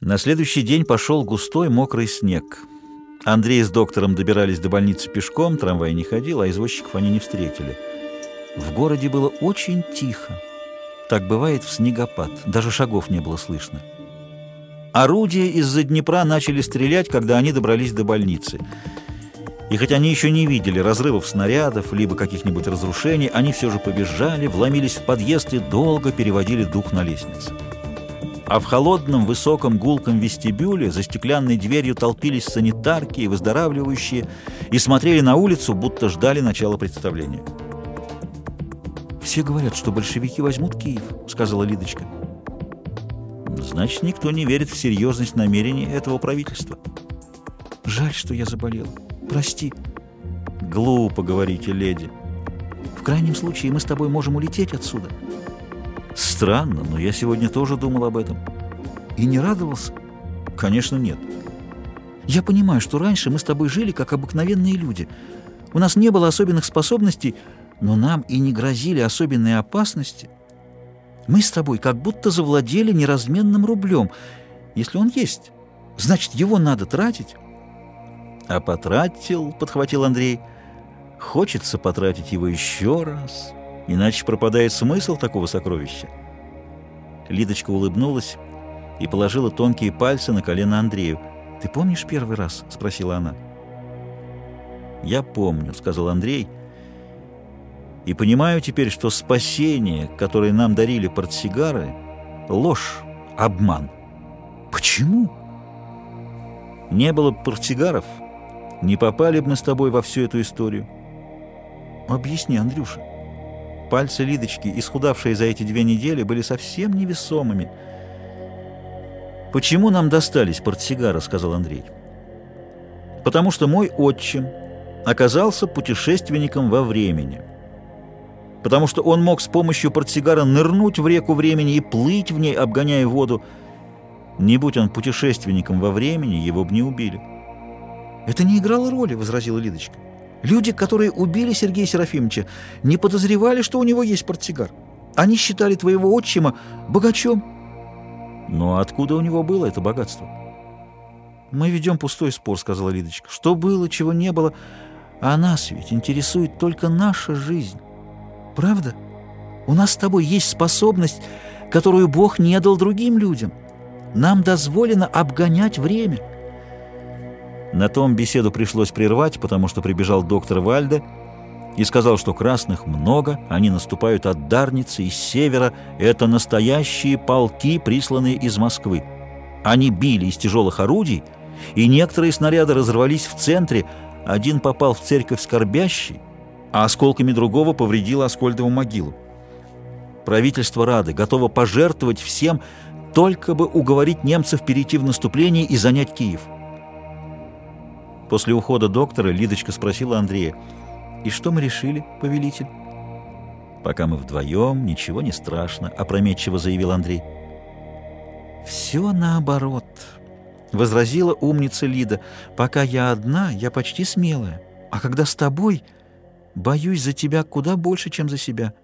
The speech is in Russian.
На следующий день пошел густой мокрый снег. Андрей с доктором добирались до больницы пешком, трамвай не ходил, а извозчиков они не встретили. В городе было очень тихо. Так бывает в снегопад, даже шагов не было слышно. Орудия из-за Днепра начали стрелять, когда они добрались до больницы. И хоть они еще не видели разрывов снарядов, либо каких-нибудь разрушений, они все же побежали, вломились в подъезд и долго переводили дух на лестнице а в холодном высоком гулком вестибюле за стеклянной дверью толпились санитарки и выздоравливающие и смотрели на улицу, будто ждали начала представления. «Все говорят, что большевики возьмут Киев», — сказала Лидочка. «Значит, никто не верит в серьезность намерений этого правительства». «Жаль, что я заболел. Прости». «Глупо, говорите, леди». «В крайнем случае мы с тобой можем улететь отсюда». Странно, но я сегодня тоже думал об этом. И не радовался? Конечно, нет. Я понимаю, что раньше мы с тобой жили как обыкновенные люди. У нас не было особенных способностей, но нам и не грозили особенные опасности. Мы с тобой как будто завладели неразменным рублем. Если он есть, значит, его надо тратить. А потратил, подхватил Андрей. Хочется потратить его еще раз. Иначе пропадает смысл такого сокровища. Лидочка улыбнулась и положила тонкие пальцы на колено Андрею. «Ты помнишь первый раз?» — спросила она. «Я помню», — сказал Андрей. «И понимаю теперь, что спасение, которое нам дарили портсигары, — ложь, обман». «Почему?» «Не было бы портсигаров, не попали бы мы с тобой во всю эту историю». «Объясни, Андрюша». Пальцы Лидочки, исхудавшие за эти две недели, были совсем невесомыми. «Почему нам достались портсигары?» — сказал Андрей. «Потому что мой отчим оказался путешественником во времени. Потому что он мог с помощью портсигара нырнуть в реку времени и плыть в ней, обгоняя воду. Не будь он путешественником во времени, его бы не убили». «Это не играло роли», — возразила Лидочка. Люди, которые убили Сергея Серафимовича, не подозревали, что у него есть портсигар. Они считали твоего отчима богачом. Но откуда у него было это богатство? Мы ведем пустой спор, сказала Лидочка. Что было, чего не было. А нас ведь интересует только наша жизнь. Правда? У нас с тобой есть способность, которую Бог не дал другим людям. Нам дозволено обгонять время. На том беседу пришлось прервать, потому что прибежал доктор Вальде и сказал, что красных много, они наступают от Дарницы, из севера, это настоящие полки, присланные из Москвы. Они били из тяжелых орудий, и некоторые снаряды разорвались в центре, один попал в церковь скорбящий, а осколками другого повредило Аскольдову могилу. Правительство Рады готово пожертвовать всем, только бы уговорить немцев перейти в наступление и занять Киев. После ухода доктора Лидочка спросила Андрея, «И что мы решили, повелитель?» «Пока мы вдвоем, ничего не страшно», — опрометчиво заявил Андрей. «Все наоборот», — возразила умница Лида. «Пока я одна, я почти смелая, а когда с тобой, боюсь за тебя куда больше, чем за себя».